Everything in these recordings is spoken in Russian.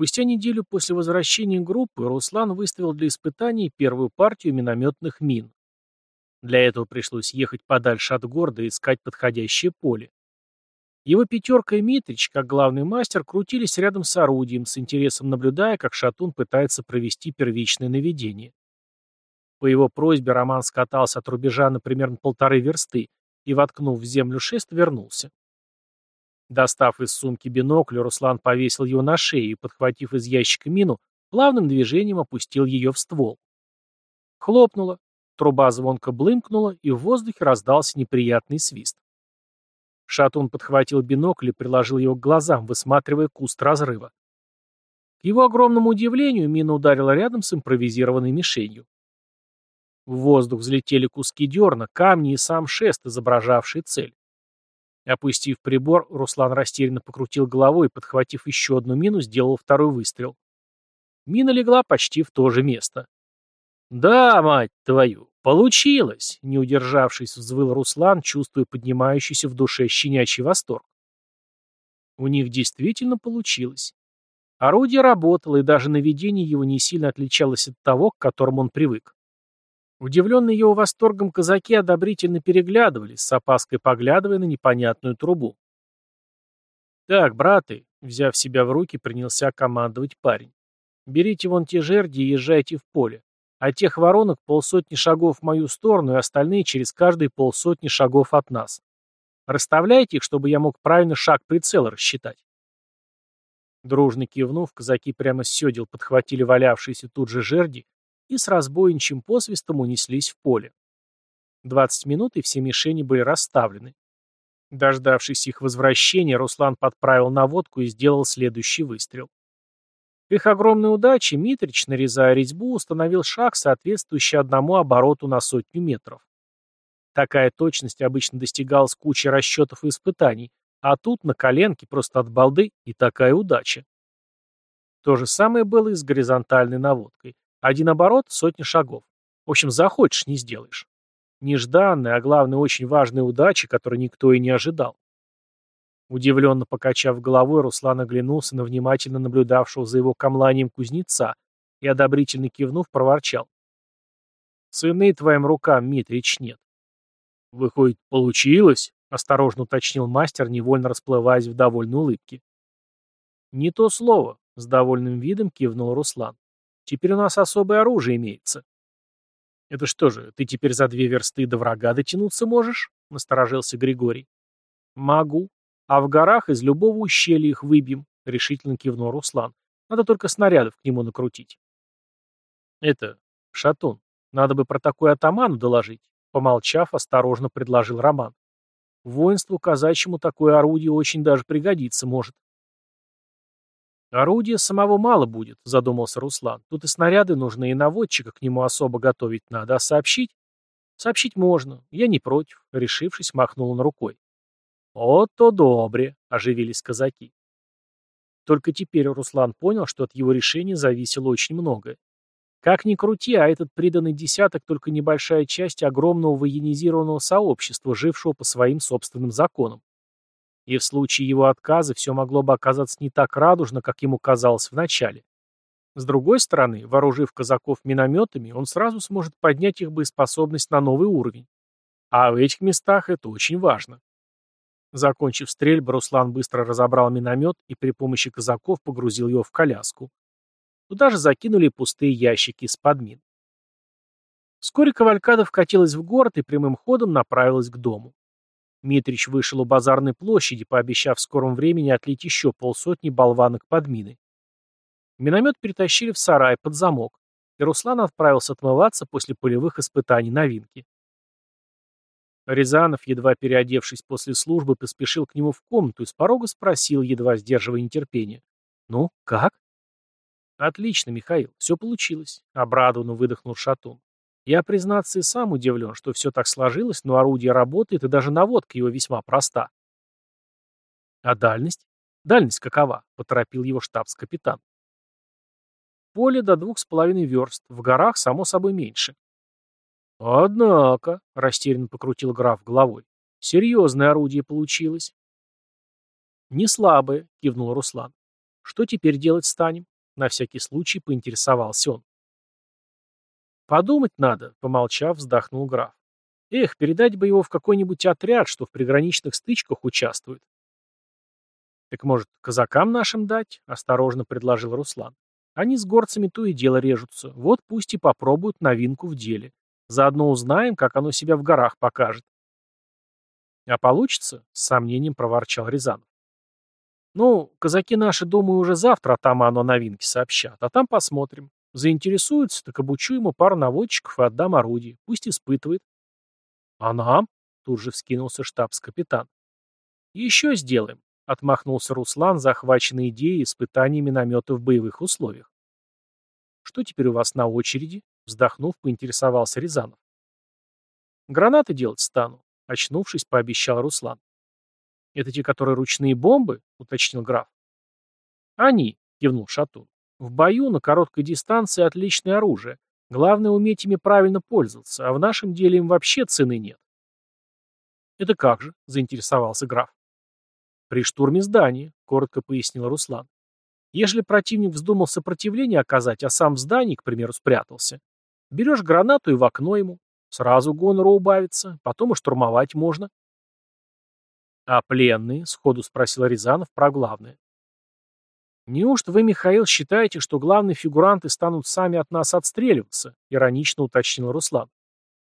Спустя неделю после возвращения группы Руслан выставил для испытаний первую партию минометных мин. Для этого пришлось ехать подальше от города и искать подходящее поле. Его пятерка и Митрич, как главный мастер, крутились рядом с орудием, с интересом наблюдая, как Шатун пытается провести первичное наведение. По его просьбе Роман скатался от рубежа на примерно полторы версты и, воткнув в землю шест, вернулся. Достав из сумки бинокль, Руслан повесил его на шею и, подхватив из ящика мину, плавным движением опустил ее в ствол. Хлопнуло, труба звонко блымкнула, и в воздухе раздался неприятный свист. Шатун подхватил бинокль и приложил его к глазам, высматривая куст разрыва. К его огромному удивлению, мина ударила рядом с импровизированной мишенью. В воздух взлетели куски дерна, камни и сам шест, изображавший цель. Опустив прибор, Руслан растерянно покрутил головой и, подхватив еще одну мину, сделал второй выстрел. Мина легла почти в то же место. «Да, мать твою, получилось!» — не удержавшись, взвыл Руслан, чувствуя поднимающийся в душе щенячий восторг. У них действительно получилось. Орудие работало, и даже наведение его не сильно отличалось от того, к которому он привык. Удивленные его восторгом казаки одобрительно переглядывались, с опаской поглядывая на непонятную трубу. «Так, браты», — взяв себя в руки, принялся командовать парень. «Берите вон те жерди и езжайте в поле. А тех воронок полсотни шагов в мою сторону и остальные через каждые полсотни шагов от нас. Расставляйте их, чтобы я мог правильно шаг прицела рассчитать». Дружно кивнув, казаки прямо с седел подхватили валявшиеся тут же жерди и с разбойничьим посвистом унеслись в поле. Двадцать минут, и все мишени были расставлены. Дождавшись их возвращения, Руслан подправил наводку и сделал следующий выстрел. К их огромной удаче Митрич, нарезая резьбу, установил шаг, соответствующий одному обороту на сотню метров. Такая точность обычно достигалась кучей расчетов и испытаний, а тут на коленке просто от балды и такая удача. То же самое было и с горизонтальной наводкой. Один оборот — сотни шагов. В общем, захочешь — не сделаешь. Нежданная, а главное, очень важная удача, которой никто и не ожидал. Удивленно покачав головой, Руслан оглянулся на внимательно наблюдавшего за его камланием кузнеца и, одобрительно кивнув, проворчал. «Сыны твоим рукам, Митрич, нет». «Выходит, получилось?» — осторожно уточнил мастер, невольно расплываясь в довольной улыбке. «Не то слово», — с довольным видом кивнул Руслан. Теперь у нас особое оружие имеется. Это что же, ты теперь за две версты до врага дотянуться можешь? Насторожился Григорий. Могу. А в горах из любого ущелья их выбьем, решительно кивнул Руслан. Надо только снарядов к нему накрутить. Это, Шатун, надо бы про такой атаману доложить, помолчав, осторожно предложил Роман. Воинству казачьему такое орудие очень даже пригодится может. «Орудия самого мало будет», — задумался Руслан. «Тут и снаряды нужны, и наводчика к нему особо готовить надо. А сообщить?» «Сообщить можно. Я не против», — решившись, махнул он рукой. «О, то добре», — оживились казаки. Только теперь Руслан понял, что от его решения зависело очень многое. Как ни крути, а этот приданный десяток только небольшая часть огромного военизированного сообщества, жившего по своим собственным законам. И в случае его отказа все могло бы оказаться не так радужно, как ему казалось вначале. С другой стороны, вооружив казаков минометами, он сразу сможет поднять их боеспособность на новый уровень. А в этих местах это очень важно. Закончив стрельбу, Руслан быстро разобрал миномет и при помощи казаков погрузил его в коляску. Туда же закинули пустые ящики из-под мин. Вскоре Кавалькада вкатилась в город и прямым ходом направилась к дому. Митрич вышел у базарной площади, пообещав в скором времени отлить еще полсотни болванок под мины. Миномет перетащили в сарай под замок, и Руслан отправился отмываться после полевых испытаний новинки. Рязанов, едва переодевшись после службы, поспешил к нему в комнату и с порога спросил, едва сдерживая нетерпение. «Ну, как?» «Отлично, Михаил, все получилось», — обрадованно выдохнул Шатун. Я, признаться, и сам удивлен, что все так сложилось, но орудие работает, и даже наводка его весьма проста. А дальность? Дальность какова? Поторопил его штабс-капитан. Поле до двух с половиной верст, в горах, само собой, меньше. Однако, растерянно покрутил граф головой, серьезное орудие получилось. Не слабое, кивнул Руслан. Что теперь делать станем? На всякий случай поинтересовался он. Подумать надо, помолчав, вздохнул граф. Эх, передать бы его в какой-нибудь отряд, что в приграничных стычках участвует. Так может, казакам нашим дать? Осторожно предложил Руслан. Они с горцами то и дело режутся. Вот пусть и попробуют новинку в деле. Заодно узнаем, как оно себя в горах покажет. А получится? С сомнением проворчал Рязанов. Ну, казаки наши, думаю, уже завтра атаману о новинке сообщат, а там посмотрим. Заинтересуется, так обучу ему пару наводчиков и отдам орудие. Пусть испытывает. А нам? Тут же вскинулся штабс-капитан. Еще сделаем, отмахнулся Руслан, захваченный идеей испытаний миномета в боевых условиях. Что теперь у вас на очереди? Вздохнув, поинтересовался Рязанов. Гранаты делать стану, очнувшись, пообещал Руслан. «Это те, которые ручные бомбы?» — уточнил граф. «Они», — кивнул Шатун. «В бою на короткой дистанции отличное оружие. Главное уметь ими правильно пользоваться, а в нашем деле им вообще цены нет». «Это как же?» — заинтересовался граф. «При штурме здания», — коротко пояснил Руслан. «Ежели противник вздумал сопротивление оказать, а сам в здании, к примеру, спрятался, берешь гранату и в окно ему. Сразу гонору убавится, потом и штурмовать можно». «А пленные?» — сходу спросил Рязанов про главное. «Неужто вы, Михаил, считаете, что главные фигуранты станут сами от нас отстреливаться?» — иронично уточнил Руслан.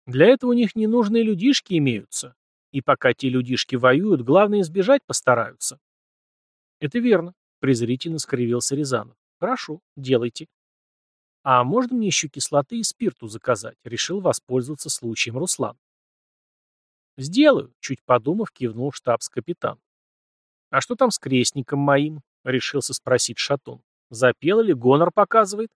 «Для этого у них ненужные людишки имеются. И пока те людишки воюют, главное избежать постараются». «Это верно», — презрительно скривился Рязанов. «Хорошо, делайте». «А можно мне еще кислоты и спирту заказать?» — решил воспользоваться случаем Руслан. «Сделаю», — чуть подумав, кивнул штабс-капитан. «А что там с крестником моим?» — решился спросить Шатун. «Запел или гонор показывает?»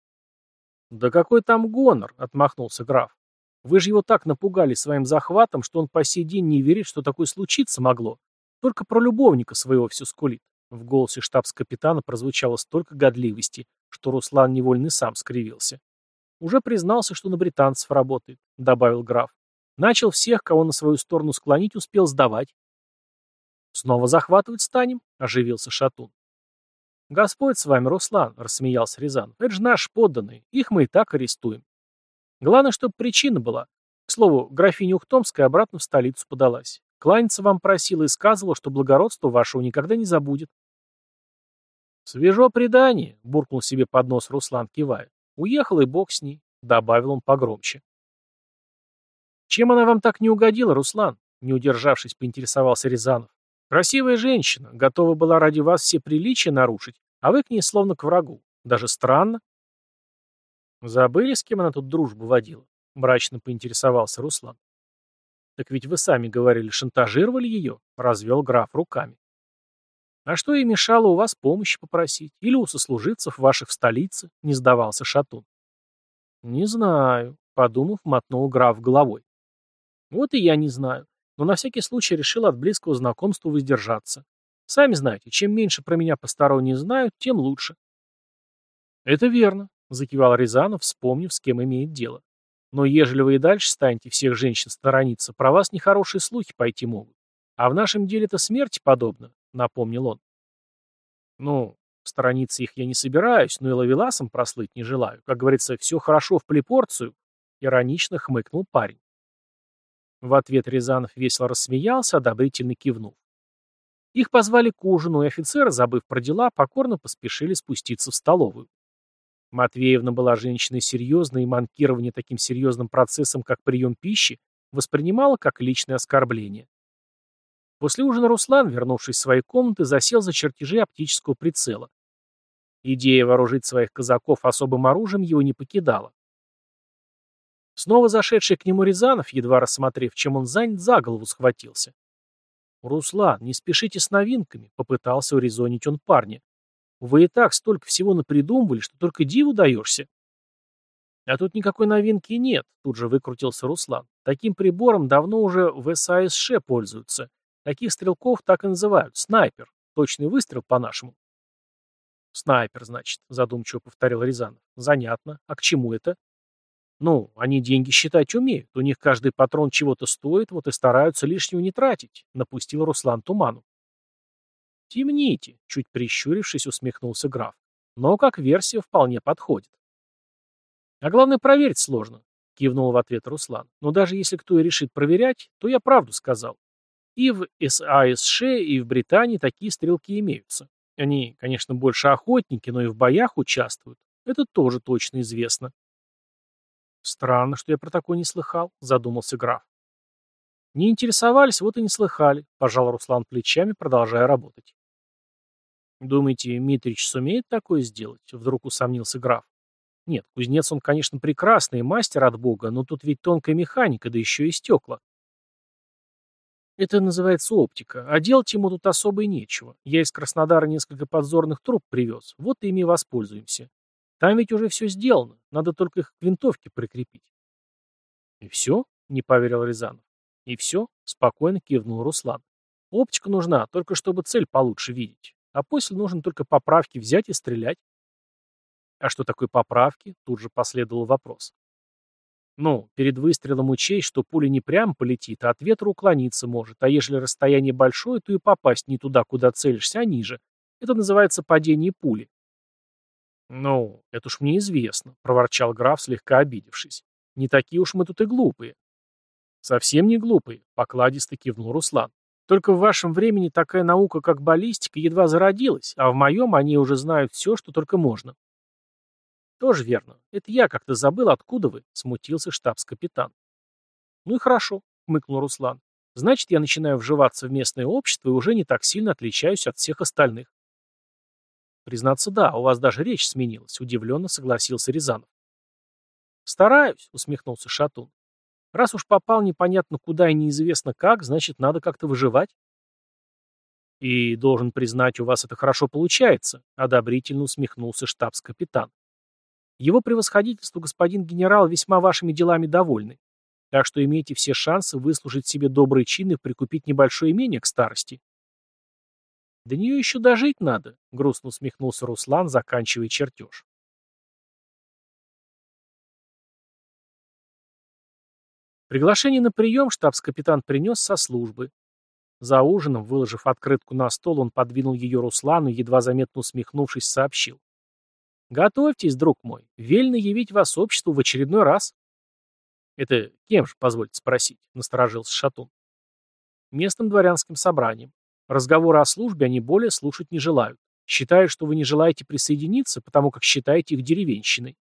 «Да какой там гонор?» — отмахнулся граф. «Вы же его так напугали своим захватом, что он по сей день не верит, что такое случиться могло. Только про любовника своего все скулит». В голосе штабс-капитана прозвучало столько годливости, что Руслан невольно сам скривился. «Уже признался, что на британцев работает», — добавил граф. Начал всех, кого на свою сторону склонить, успел сдавать. «Снова захватывать станем?» — оживился Шатун. «Господь с вами, Руслан», — рассмеялся Рязан. «Это же наши подданные. Их мы и так арестуем. Главное, чтобы причина была. К слову, графиня Ухтомская обратно в столицу подалась. Кланяться вам просила и сказывала, что благородство вашего никогда не забудет». «Свежо предание», — буркнул себе под нос Руслан, кивая. «Уехал и бог с ней», — добавил он погромче. «Чем она вам так не угодила, Руслан?» Не удержавшись, поинтересовался Рязанов. «Красивая женщина, готова была ради вас все приличия нарушить, а вы к ней словно к врагу. Даже странно». «Забыли, с кем она тут дружбу водила?» Мрачно поинтересовался Руслан. «Так ведь вы сами говорили, шантажировали ее?» Развел граф руками. «А что ей мешало у вас помощи попросить? Или у сослуживцев ваших в столице?» Не сдавался Шатун. «Не знаю», — подумав, мотнул граф головой. Вот и я не знаю, но на всякий случай решил от близкого знакомства воздержаться. Сами знаете, чем меньше про меня посторонние знают, тем лучше. Это верно, закивал Рязанов, вспомнив, с кем имеет дело. Но ежели вы и дальше станете всех женщин сторониться, про вас нехорошие слухи пойти могут. А в нашем деле это смерти подобно, напомнил он. Ну, сторониться их я не собираюсь, но и ловеласом прослыть не желаю. Как говорится, все хорошо в плепорцию, иронично хмыкнул парень. В ответ Рязанов весело рассмеялся, одобрительно кивнув. Их позвали к ужину, и офицеры, забыв про дела, покорно поспешили спуститься в столовую. Матвеевна была женщиной серьезной, и манкирование таким серьезным процессом, как прием пищи, воспринимала как личное оскорбление. После ужина Руслан, вернувшись в свои комнаты, засел за чертежи оптического прицела. Идея вооружить своих казаков особым оружием его не покидала. Снова зашедший к нему Рязанов, едва рассмотрев, чем он занят, за голову схватился. «Руслан, не спешите с новинками», — попытался урезонить он парня. «Вы и так столько всего напридумывали, что только диву даешься». «А тут никакой новинки нет», — тут же выкрутился Руслан. «Таким прибором давно уже в САСШ пользуются. Таких стрелков так и называют. Снайпер. Точный выстрел по-нашему». «Снайпер, значит», — задумчиво повторил Рязанов. «Занятно. А к чему это?» Ну, они деньги считать умеют, у них каждый патрон чего-то стоит, вот и стараются лишнего не тратить, напустил Руслан туману. Темните, чуть прищурившись, усмехнулся граф. Но как версия вполне подходит. А главное, проверить сложно, кивнул в ответ Руслан. Но даже если кто и решит проверять, то я правду сказал. И в САСШ, и в Британии такие стрелки имеются. Они, конечно, больше охотники, но и в боях участвуют. Это тоже точно известно. Странно, что я про такое не слыхал, задумался граф. Не интересовались, вот и не слыхали, пожал Руслан плечами, продолжая работать. Думаете, Митрич сумеет такое сделать? Вдруг усомнился граф. Нет, кузнец он, конечно, прекрасный, мастер от бога, но тут ведь тонкая механика, да еще и стекла. Это называется оптика, а делать ему тут особо и нечего. Я из Краснодара несколько подзорных труб привез, вот ими воспользуемся. Там ведь уже все сделано, надо только их к винтовке прикрепить. И все? Не поверил Рязанов. И все? Спокойно кивнул Руслан. Оптика нужна, только чтобы цель получше видеть. А после нужно только поправки взять и стрелять. А что такое поправки? Тут же последовал вопрос. Ну, перед выстрелом учесть, что пуля не прямо полетит, а от ветра уклониться может, а ежели расстояние большое, то и попасть не туда, куда целишься, а ниже. Это называется падение пули. «Ну, это уж мне известно», — проворчал граф, слегка обидевшись. «Не такие уж мы тут и глупые». «Совсем не глупые», — покладисто кивнул Руслан. «Только в вашем времени такая наука, как баллистика, едва зародилась, а в моем они уже знают все, что только можно». «Тоже верно. Это я как-то забыл, откуда вы», — смутился штабс-капитан. «Ну и хорошо», — хмыкнул Руслан. «Значит, я начинаю вживаться в местное общество и уже не так сильно отличаюсь от всех остальных». «Признаться, да, у вас даже речь сменилась», — удивленно согласился Рязанов. «Стараюсь», — усмехнулся Шатун. «Раз уж попал непонятно куда и неизвестно как, значит, надо как-то выживать». «И, должен признать, у вас это хорошо получается», — одобрительно усмехнулся штабс-капитан. Его превосходительство, господин генерал, весьма вашими делами довольны. Так что имейте все шансы выслужить себе добрый чин и прикупить небольшое имение к старости. До нее еще дожить надо, грустно усмехнулся Руслан, заканчивая чертеж. Приглашение на прием штабс-капитан принес со службы. За ужином, выложив открытку на стол, он подвинул ее Руслану едва заметно усмехнувшись, сообщил. Готовьтесь, друг мой, вельно явить вас обществу в очередной раз. Это кем же, позвольте спросить, насторожился Шатун. Местным дворянским собранием. Разговоры о службе они более слушать не желают. Считают, что вы не желаете присоединиться, потому как считаете их деревенщиной.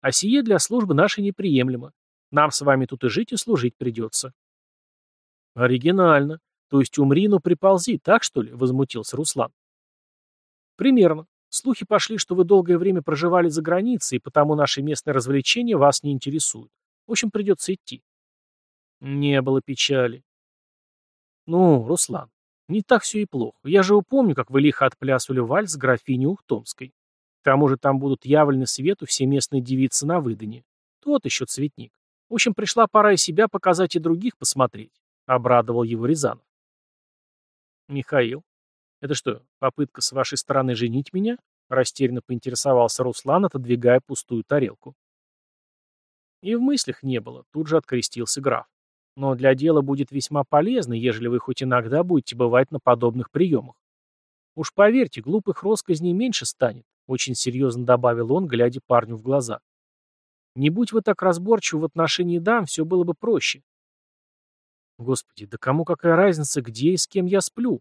А сие для службы нашей неприемлемо. Нам с вами тут и жить, и служить придется. Оригинально. То есть умри, но приползи, так что ли? Возмутился Руслан. Примерно. Слухи пошли, что вы долгое время проживали за границей, и потому наши местные развлечения вас не интересуют. В общем, придется идти. Не было печали. Ну, Руслан, не так все и плохо. Я же упомню, как вы лихо отплясывали вальс с графиней Ухтомской. К тому же там будут явлены свету все местные девицы на выдане. Тот еще цветник. В общем, пришла пора и себя показать, и других посмотреть. Обрадовал его Рязанов. Михаил, «Это что, попытка с вашей стороны женить меня?» Растерянно поинтересовался Руслан, отодвигая пустую тарелку. И в мыслях не было, тут же открестился граф. Но для дела будет весьма полезно, ежели вы хоть иногда будете бывать на подобных приемах. Уж поверьте, глупых росказней меньше станет, очень серьезно добавил он, глядя парню в глаза. Не будь вы так разборчивы в отношении дам, все было бы проще. Господи, да кому какая разница, где и с кем я сплю?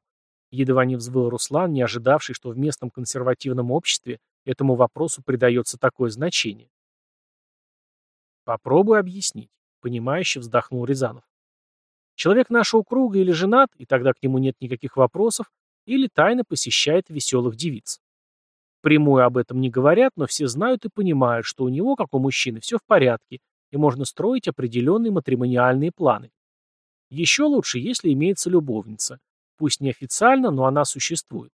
Едва не взвыл Руслан, не ожидавший, что в местном консервативном обществе этому вопросу придается такое значение. «Попробуй объяснить», — понимающе вздохнул Рязанов. «Человек нашего круга или женат, и тогда к нему нет никаких вопросов, или тайно посещает веселых девиц. Прямую об этом не говорят, но все знают и понимают, что у него, как у мужчины, все в порядке, и можно строить определенные матримониальные планы. Еще лучше, если имеется любовница. Пусть неофициально, но она существует.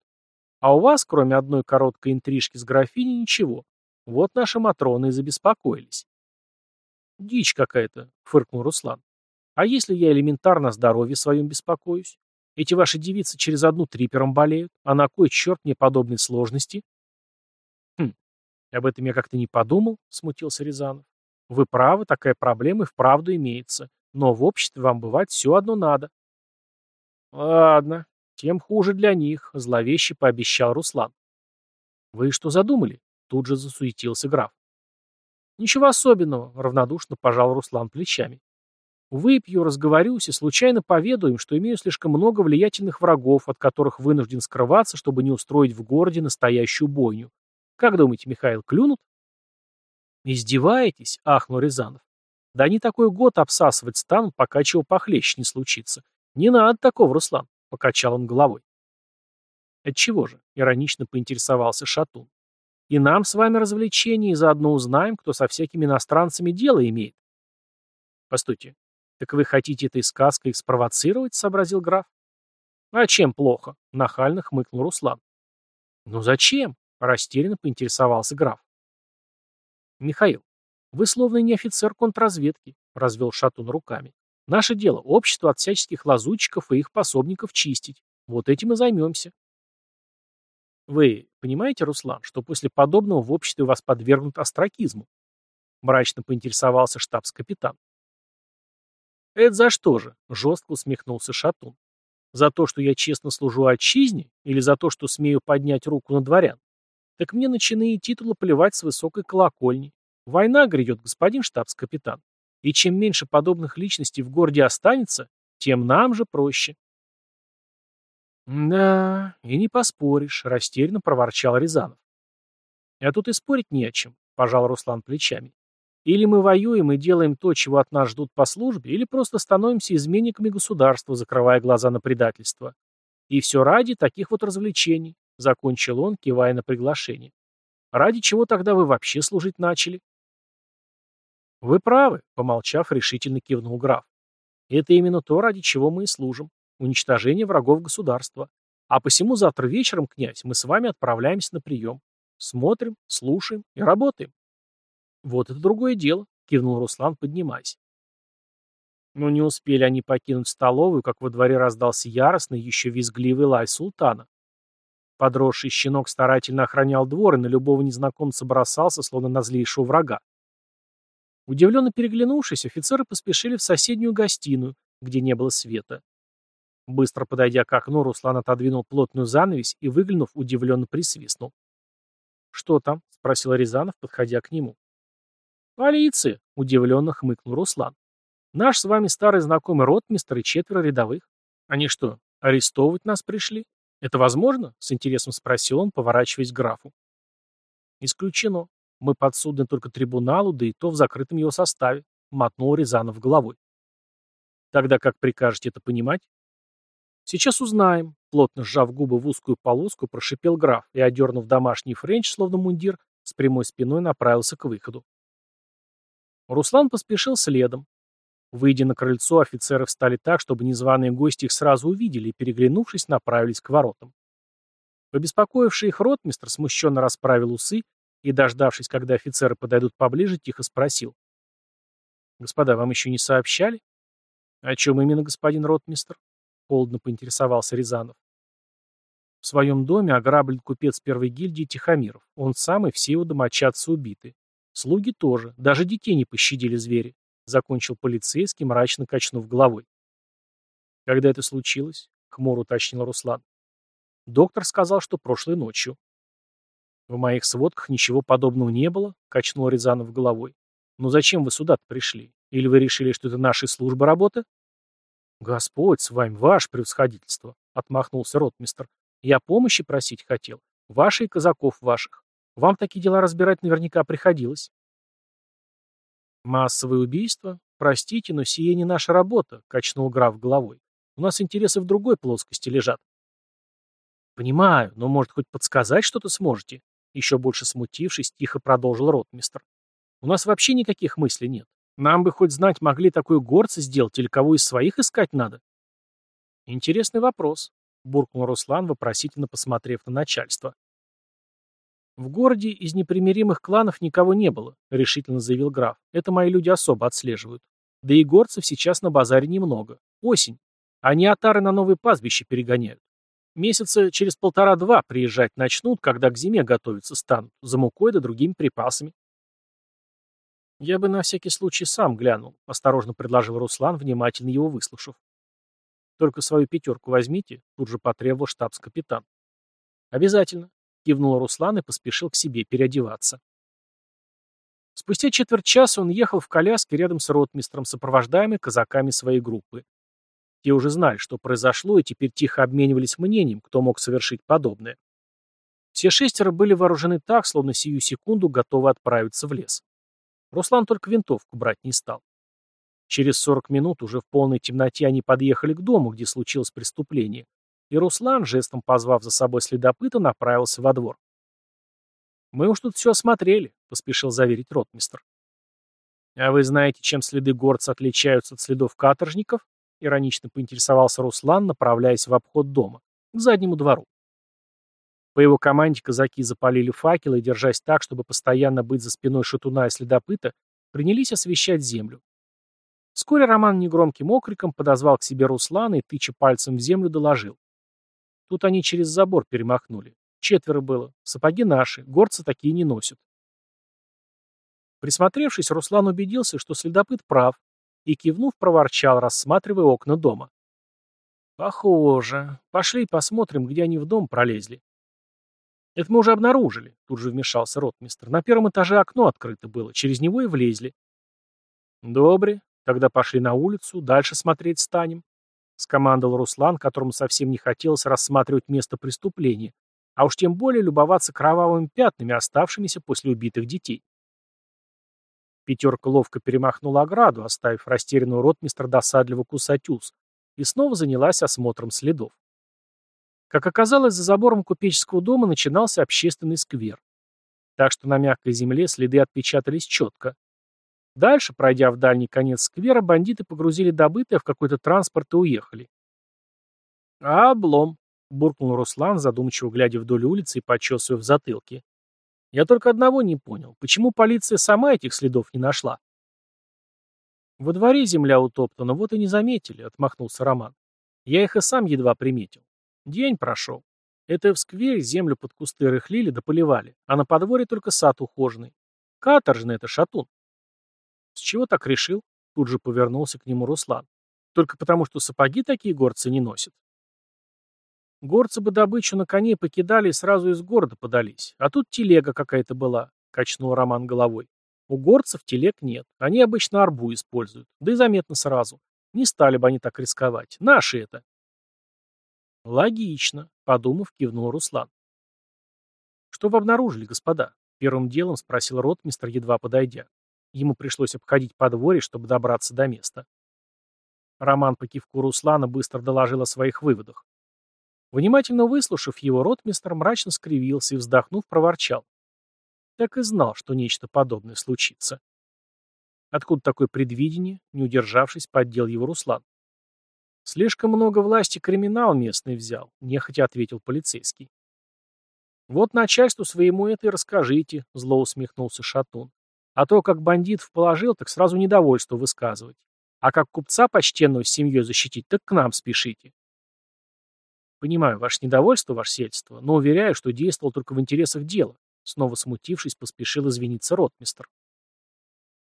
А у вас, кроме одной короткой интрижки с графиней, ничего. Вот наши Матроны и забеспокоились. Дичь какая-то, фыркнул Руслан. А если я элементарно о здоровье своем беспокоюсь? Эти ваши девицы через одну трипером болеют, а на кой черт мне подобные сложности? Хм, об этом я как-то не подумал, смутился Рязанов. Вы правы, такая проблема и вправду имеется. Но в обществе вам бывать все одно надо. «Ладно», Тем хуже для них, зловеще пообещал Руслан. Вы что задумали? Тут же засуетился граф. Ничего особенного, равнодушно пожал Руслан плечами. Выпью, разговорюсь и случайно поведу им, что имею слишком много влиятельных врагов, от которых вынужден скрываться, чтобы не устроить в городе настоящую бойню. Как думаете, Михаил, клюнут? Издеваетесь? ахнул Рязанов. Да они такой год обсасывать станут, пока чего похлеще не случится. Не надо такого, Руслан, покачал он головой. Отчего же? Иронично поинтересовался Шатун. И нам с вами развлечения, и заодно узнаем, кто со всякими иностранцами дело имеет. Постойте, так вы хотите этой сказкой их спровоцировать, сообразил граф? А чем плохо? Нахально хмыкнул Руслан. Ну зачем? Растерянно поинтересовался граф. Михаил, вы словно не офицер контрразведки, развел Шатун руками. Наше дело — общество от всяческих лазутчиков и их пособников чистить. Вот этим и займемся. Вы понимаете, Руслан, что после подобного в обществе вас подвергнут остракизму? Мрачно поинтересовался штабс-капитан. Это за что же? Жестко усмехнулся Шатун. За то, что я честно служу отчизне, или за то, что смею поднять руку на дворян? Так мне начиные титулы плевать с высокой колокольни. Война грядет, господин штабс-капитан. И чем меньше подобных личностей в городе останется, тем нам же проще. «Да, и не поспоришь», — растерянно проворчал Рязанов. «А тут и спорить не о чем», — пожал Руслан плечами. «Или мы воюем и делаем то, чего от нас ждут по службе, или просто становимся изменниками государства, закрывая глаза на предательство. И все ради таких вот развлечений», — закончил он, кивая на приглашение. «Ради чего тогда вы вообще служить начали?» «Вы правы», — помолчав, решительно кивнул граф. «Это именно то, ради чего мы и служим уничтожение врагов государства. А посему завтра вечером, князь, мы с вами отправляемся на прием. Смотрим, слушаем и работаем. Вот это другое дело, кивнул Руслан, поднимаясь. Но не успели они покинуть столовую, как во дворе раздался яростный, еще визгливый лай султана. Подросший щенок старательно охранял двор и на любого незнакомца бросался, словно на злейшего врага. Удивленно переглянувшись, офицеры поспешили в соседнюю гостиную, где не было света. Быстро подойдя к окну, Руслан отодвинул плотную занавесь и, выглянув, удивленно присвистнул. «Что там?» — спросил Рязанов, подходя к нему. «Полиция!» — удивленно хмыкнул Руслан. «Наш с вами старый знакомый ротмистр и четверо рядовых. Они что, арестовывать нас пришли? Это возможно?» — с интересом спросил он, поворачиваясь к графу. «Исключено. Мы подсудны только трибуналу, да и то в закрытом его составе», — мотнул Рязанов головой. «Тогда как прикажете это понимать?» «Сейчас узнаем», — плотно сжав губы в узкую полоску, прошипел граф и, одернув домашний френч, словно мундир, с прямой спиной направился к выходу. Руслан поспешил следом. Выйдя на крыльцо, офицеры встали так, чтобы незваные гости их сразу увидели и, переглянувшись, направились к воротам. Побеспокоивший их ротмистр смущенно расправил усы и, дождавшись, когда офицеры подойдут поближе, тихо спросил. «Господа, вам еще не сообщали?» «О чем именно, господин ротмистр?» — холодно поинтересовался Рязанов. В своем доме ограблен купец первой гильдии Тихомиров. Он сам и все его домочадцы убиты. Слуги тоже. Даже детей не пощадили звери. Закончил полицейский, мрачно качнув головой. Когда это случилось? Хмуро уточнил Руслан. Доктор сказал, что прошлой ночью. В моих сводках ничего подобного не было, качнул Рязанов головой. Но зачем вы сюда пришли? Или вы решили, что это нашей службы работа? «Господь с вами, ваше превосходительство», — отмахнулся ротмистр. «Я помощи просить хотел. Вашей и казаков ваших. Вам такие дела разбирать наверняка приходилось». «Массовые убийства? Простите, но сие не наша работа», — качнул граф головой. «У нас интересы в другой плоскости лежат». «Понимаю, но, может, хоть подсказать что-то сможете?» Еще больше смутившись, тихо продолжил ротмистр. «У нас вообще никаких мыслей нет. Нам бы хоть знать, могли такую горца сделать или кого из своих искать надо. Интересный вопрос, буркнул Руслан, вопросительно посмотрев на начальство. В городе из непримиримых кланов никого не было, решительно заявил граф. Это мои люди особо отслеживают. Да и горцев сейчас на базаре немного. Осень. Они отары на новые пастбища перегоняют. Месяца через полтора-два приезжать начнут, когда к зиме готовиться станут, за мукой да другими припасами. «Я бы на всякий случай сам глянул», — осторожно предложил Руслан, внимательно его выслушав. Только свою пятерку возьмите, тут же потребовал штабс-капитан. Обязательно, кивнул Руслан и поспешил к себе переодеваться. Спустя четверть часа он ехал в коляске рядом с ротмистром, сопровождаемый казаками своей группы. Те уже знали, что произошло, и теперь тихо обменивались мнением, кто мог совершить подобное. Все шестеро были вооружены так, словно сию секунду готовы отправиться в лес. Руслан только винтовку брать не стал. Через 40 минут уже в полной темноте они подъехали к дому, где случилось преступление, и Руслан, жестом позвав за собой следопыта, направился во двор. «Мы уж тут все осмотрели», — поспешил заверить ротмистр. «А вы знаете, чем следы горца отличаются от следов каторжников?» — иронично поинтересовался Руслан, направляясь в обход дома, к заднему двору. По его команде казаки запалили факелы держась так, чтобы постоянно быть за спиной шатуна и следопыта, принялись освещать землю. Вскоре Роман негромким окриком подозвал к себе Руслана и, тыча пальцем в землю, доложил. Тут они через забор перемахнули. Четверо было. Сапоги наши, горцы такие не носят. Присмотревшись, Руслан убедился, что следопыт прав, и, кивнув, проворчал, рассматривая окна дома. «Похоже. Пошли посмотрим, где они в дом пролезли». «Это мы уже обнаружили», — тут же вмешался ротмистр. «На первом этаже окно открыто было, через него и влезли». «Добре, тогда пошли на улицу, дальше смотреть станем», — скомандовал Руслан, которому совсем не хотелось рассматривать место преступления, а уж тем более любоваться кровавыми пятнами, оставшимися после убитых детей. Пятерка ловко перемахнула ограду, оставив растерянного ротмистра досадливо кусать ус, и снова занялась осмотром следов. Как оказалось, за забором купеческого дома начинался общественный сквер. Так что на мягкой земле следы отпечатались четко. Дальше, пройдя в дальний конец сквера, бандиты погрузили добытое в какой-то транспорт и уехали. «А облом», — буркнул Руслан, задумчиво глядя вдоль улицы и почесывая в затылке. «Я только одного не понял. Почему полиция сама этих следов не нашла?» «Во дворе земля утоптана, вот и не заметили», — отмахнулся Роман. «Я их и сам едва приметил. День прошел. Это в сквере землю под кусты рыхлили да поливали, а на подворье только сад ухоженный. Каторжный это шатун. С чего так решил? Тут же повернулся к нему Руслан. Только потому, что сапоги такие горцы не носят. Горцы бы добычу на коне покидали и сразу из города подались. А тут телега какая-то была, качнул Роман головой. У горцев телег нет. Они обычно арбу используют. Да и заметно сразу. Не стали бы они так рисковать. Наши это. «Логично», — подумав, кивнул Руслан. «Что вы обнаружили, господа?» — первым делом спросил ротмистр, едва подойдя. Ему пришлось обходить подворье, чтобы добраться до места. Роман по кивку Руслана быстро доложил о своих выводах. Внимательно выслушав его, ротмистр мрачно скривился и, вздохнув, проворчал. Так и знал, что нечто подобное случится. Откуда такое предвидение, не удержавшись, поддел его Руслан. Слишком много власти криминал местный взял, нехотя ответил полицейский. Вот начальству своему это и расскажите, зло усмехнулся Шатун. А то, как бандитов положил, так сразу недовольство высказывать. А как купца почтенного с семьей защитить, так к нам спешите. Понимаю ваше недовольство, ваше сельство, но уверяю, что действовал только в интересах дела. Снова смутившись, поспешил извиниться ротмистр.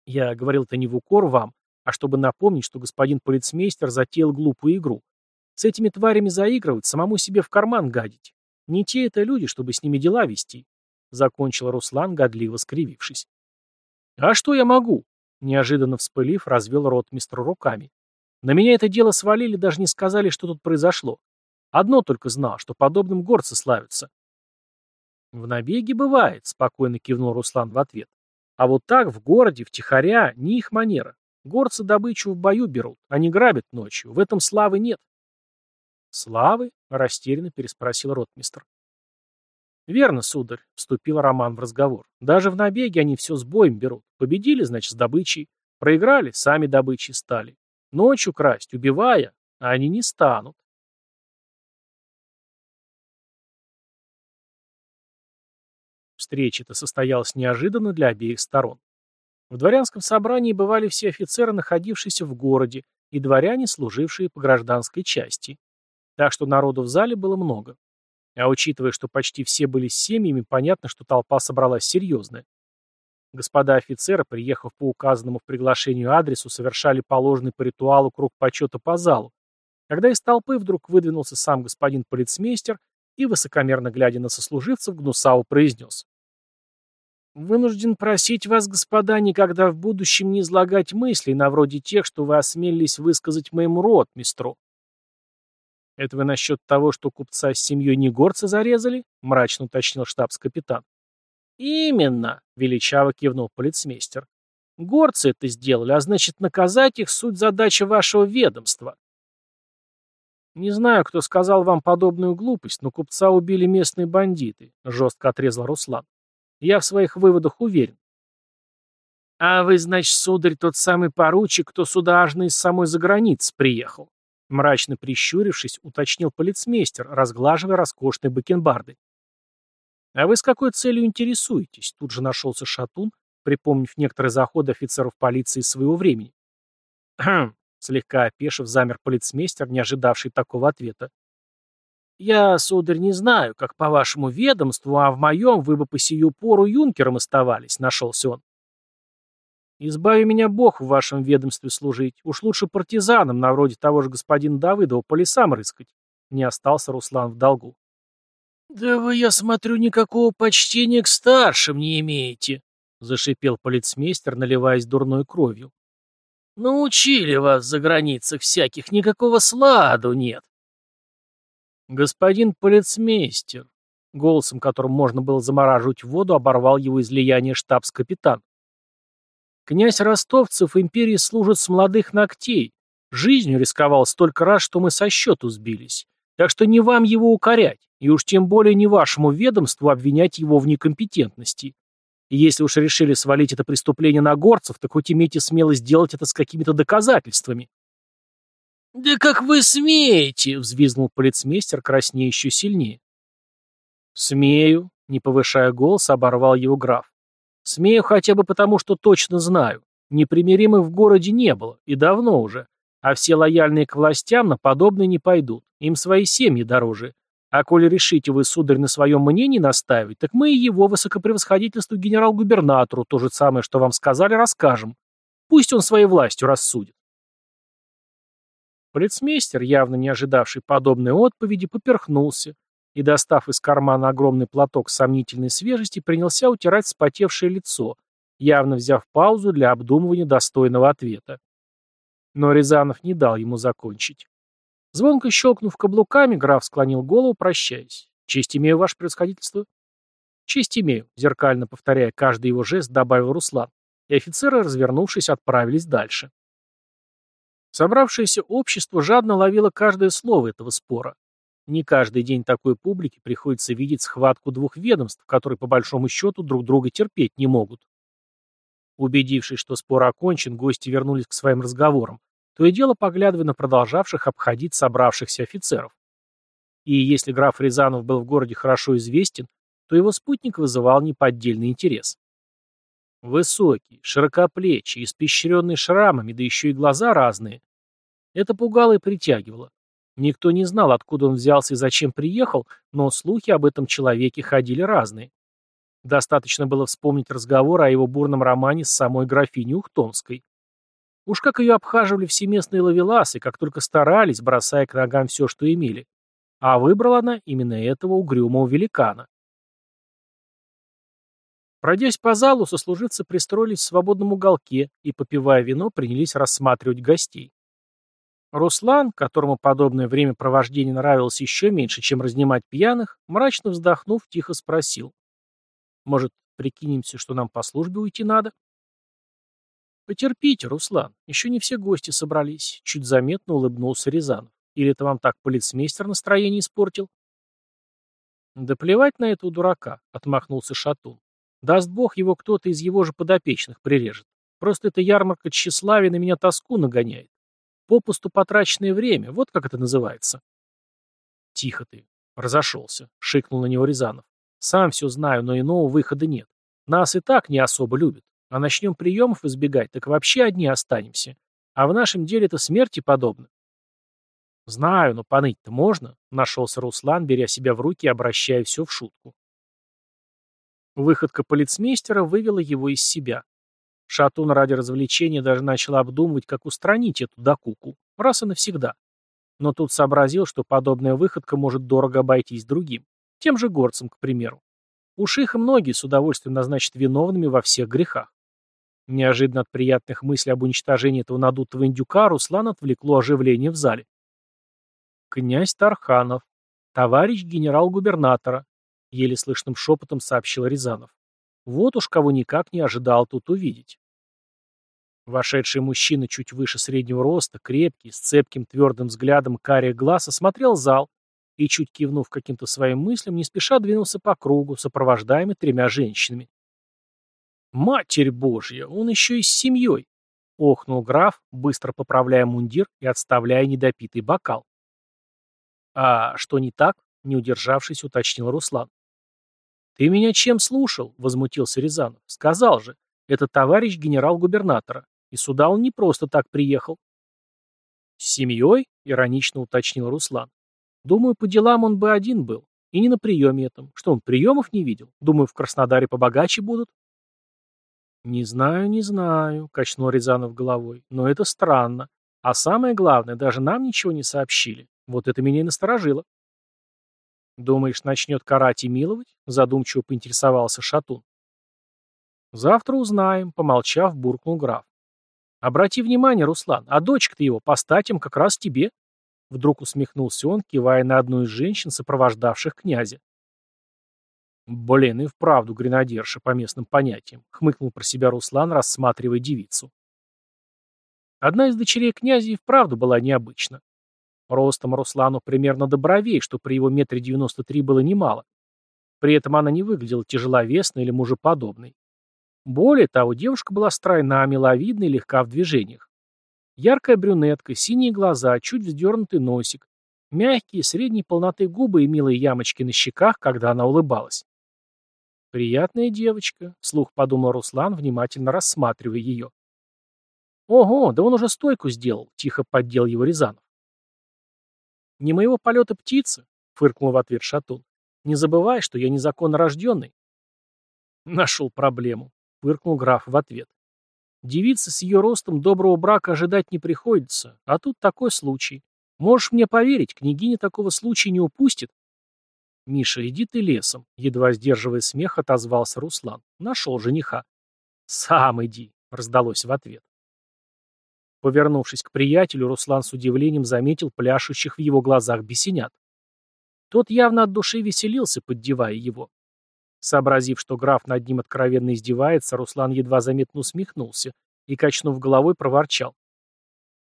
Я говорил это не в укор вам, а чтобы напомнить, что господин полицмейстер затеял глупую игру. С этими тварями заигрывать, самому себе в карман гадить. Не те это люди, чтобы с ними дела вести, — закончил Руслан, годливо скривившись. «А что я могу?» — неожиданно вспылив, развел рот мистер руками. «На меня это дело свалили, даже не сказали, что тут произошло. Одно только знал, что подобным горцы славятся». «В набеге бывает», — спокойно кивнул Руслан в ответ. «А вот так, в городе, втихаря, не их манера. Горцы добычу в бою берут, они грабят ночью. В этом славы нет. Славы? Растерянно переспросил ротмистр. Верно, сударь, вступил Роман в разговор. Даже в набеге они все с боем берут. Победили, значит, с добычей. Проиграли, сами добычей стали. Ночью красть, убивая, а они не станут. Встреча-то состоялась неожиданно для обеих сторон. В дворянском собрании бывали все офицеры, находившиеся в городе, и дворяне, служившие по гражданской части. Так что народу в зале было много. А учитывая, что почти все были с семьями, понятно, что толпа собралась серьезная. Господа офицеры, приехав по указанному в приглашению адресу, совершали положенный по ритуалу круг почета по залу, когда из толпы вдруг выдвинулся сам господин полицмейстер и, высокомерно глядя на сослуживцев, Гнусау произнес. «Вынужден просить вас, господа, никогда в будущем не излагать мыслей на вроде тех, что вы осмелились высказать моему ротмистру». «Это вы насчет того, что купца с семьей негорцы зарезали?» — мрачно уточнил штабс-капитан. «Именно», — величаво кивнул полицмейстер. «Горцы это сделали, а значит, наказать их — суть задачи вашего ведомства». «Не знаю, кто сказал вам подобную глупость, но купца убили местные бандиты», — жестко отрезал Руслан. Я в своих выводах уверен. А вы, значит, сударь, тот самый поручик, кто сюда аж из самой заграницы приехал. Мрачно прищурившись, уточнил полицмейстер, разглаживая роскошные бакенбарды. «А вы с какой целью интересуетесь?» Тут же нашелся Шатун, припомнив некоторые заходы офицеров полиции своего времени. «Хм», слегка опешив, замер полицмейстер, не ожидавший такого ответа. «Я, сударь, не знаю, как по вашему ведомству, а в моем вы бы по сию пору юнкером оставались», — нашелся он. «Избави меня Бог в вашем ведомстве служить. Уж лучше партизанам, на вроде того же господина Давыдова, по лесам рыскать». Не остался Руслан в долгу. «Да вы, я смотрю, никакого почтения к старшим не имеете», — зашипел полицмейстер, наливаясь дурной кровью. «Научили вас за границах всяких, никакого сладу нет». «Господин полицмейстер», голосом которым можно было замораживать воду, оборвал его излияние штабс-капитан. «Князь Ростовцев империи служит с молодых ногтей. Жизнью рисковал столько раз, что мы со счету сбились. Так что не вам его укорять, и уж тем более не вашему ведомству обвинять его в некомпетентности. И если уж решили свалить это преступление на горцев, так хоть имейте смелость сделать это с какими-то доказательствами». «Да как вы смеете!» — взвизгнул полицмейстер, краснее еще сильнее. «Смею», — не повышая голос, оборвал его граф. «Смею хотя бы потому, что точно знаю. Непримиримых в городе не было, и давно уже. А все лояльные к властям на подобное не пойдут. Им свои семьи дороже. А коли решите вы, сударь, на своем мнении настаивать, так мы и его высокопревосходительству генерал-губернатору то же самое, что вам сказали, расскажем. Пусть он своей властью рассудит. Полицмейстер, явно не ожидавший подобной отповеди, поперхнулся и, достав из кармана огромный платок сомнительной свежести, принялся утирать вспотевшее лицо, явно взяв паузу для обдумывания достойного ответа. Но Рязанов не дал ему закончить. Звонко щелкнув каблуками, граф склонил голову, прощаясь. «Честь имею, ваше превосходительство?» «Честь имею», зеркально повторяя каждый его жест, добавил Руслан. И офицеры, развернувшись, отправились дальше. Собравшееся общество жадно ловило каждое слово этого спора. Не каждый день такой публике приходится видеть схватку двух ведомств, которые по большому счету друг друга терпеть не могут. Убедившись, что спор окончен, гости вернулись к своим разговорам, то и дело поглядывая на продолжавших обходить собравшихся офицеров. И если граф Рязанов был в городе хорошо известен, то его спутник вызывал неподдельный интерес. Высокий, широкоплечий, испещренный шрамами, да еще и глаза разные. Это пугало и притягивало. Никто не знал, откуда он взялся и зачем приехал, но слухи об этом человеке ходили разные. Достаточно было вспомнить разговор о его бурном романе с самой графиней Ухтомской. Уж как ее обхаживали все местные ловеласы, как только старались, бросая к ногам все, что имели. А выбрала она именно этого угрюмого великана. Пройдясь по залу, сослуживцы пристроились в свободном уголке и, попивая вино, принялись рассматривать гостей. Руслан, которому подобное времяпровождение нравилось еще меньше, чем разнимать пьяных, мрачно вздохнув, тихо спросил. «Может, прикинемся, что нам по службе уйти надо?» «Потерпите, Руслан, еще не все гости собрались», — чуть заметно улыбнулся Рязанов. «Или это вам так полицмейстер настроение испортил?» «Да плевать на этого дурака», — отмахнулся Шатун. «Даст бог, его кто-то из его же подопечных прирежет. Просто эта ярмарка тщеславия на меня тоску нагоняет. Попусту потраченное время, вот как это называется. Тихо ты. Разошелся. Шикнул на него Рязанов. Сам все знаю, но иного выхода нет. Нас и так не особо любят. А начнем приемов избегать, так вообще одни останемся. А в нашем деле это смерти подобно. Знаю, но поныть-то можно, нашелся Руслан, беря себя в руки и обращая все в шутку. Выходка полицмейстера вывела его из себя. Шатун ради развлечения даже начал обдумывать, как устранить эту докуку, раз и навсегда. Но тут сообразил, что подобная выходка может дорого обойтись другим. Тем же горцам, к примеру. Уж их многие с удовольствием назначат виновными во всех грехах. Неожиданно от приятных мыслей об уничтожении этого надутого индюка Руслан отвлекло оживление в зале. «Князь Тарханов, товарищ генерал-губернатора», — еле слышным шепотом сообщил Рязанов. «Вот уж кого никак не ожидал тут увидеть». Вошедший мужчина чуть выше среднего роста, крепкий, с цепким твердым взглядом кария глаз, осмотрел зал и, чуть кивнув каким-то своим мыслям, не спеша двинулся по кругу, сопровождаемый тремя женщинами. «Матерь Божья, он еще и с семьей!» — охнул граф, быстро поправляя мундир и отставляя недопитый бокал. «А что не так?» — не удержавшись, уточнил Руслан. «Ты меня чем слушал?» — возмутился Рязанов. «Сказал же, это товарищ генерал-губернатора. И сюда он не просто так приехал. «С семьей?» — иронично уточнил Руслан. «Думаю, по делам он бы один был. И не на приеме этом. Что он, приемов не видел? Думаю, в Краснодаре побогаче будут?» «Не знаю, не знаю», — качнул Рязанов головой. «Но это странно. А самое главное, даже нам ничего не сообщили. Вот это меня и насторожило». «Думаешь, начнет карать и миловать?» — задумчиво поинтересовался Шатун. «Завтра узнаем», — помолчав, буркнул граф. «Обрати внимание, Руслан, а дочка-то его по статям как раз тебе». Вдруг усмехнулся он, кивая на одну из женщин, сопровождавших князя. «Блин, и вправду гренадерша по местным понятиям», — хмыкнул про себя Руслан, рассматривая девицу. Одна из дочерей князя и вправду была необычна. Ростом Руслану примерно до бровей, что при его метре девяносто три было немало. При этом она не выглядела тяжеловесной или мужеподобной. Более того, девушка была стройна, миловидна и легка в движениях. Яркая брюнетка, синие глаза, чуть вздернутый носик, мягкие, средней полноты губы и милые ямочки на щеках, когда она улыбалась. «Приятная девочка», — вслух подумал Руслан, внимательно рассматривая ее. «Ого, да он уже стойку сделал», — тихо поддел его Рязанов. «Не моего полета птица», — фыркнул в ответ Шатун. «Не забывай, что я незаконно рожденный». Нашел проблему. — фыркнул граф в ответ. «Девице с ее ростом доброго брака ожидать не приходится, а тут такой случай. Можешь мне поверить, княгиня такого случая не упустит». «Миша, иди ты лесом», — едва сдерживая смех, отозвался Руслан. Нашел жениха. «Сам иди», — раздалось в ответ. Повернувшись к приятелю, Руслан с удивлением заметил пляшущих в его глазах бесенят. Тот явно от души веселился, поддевая его. Сообразив, что граф над ним откровенно издевается, Руслан едва заметно усмехнулся и, качнув головой, проворчал.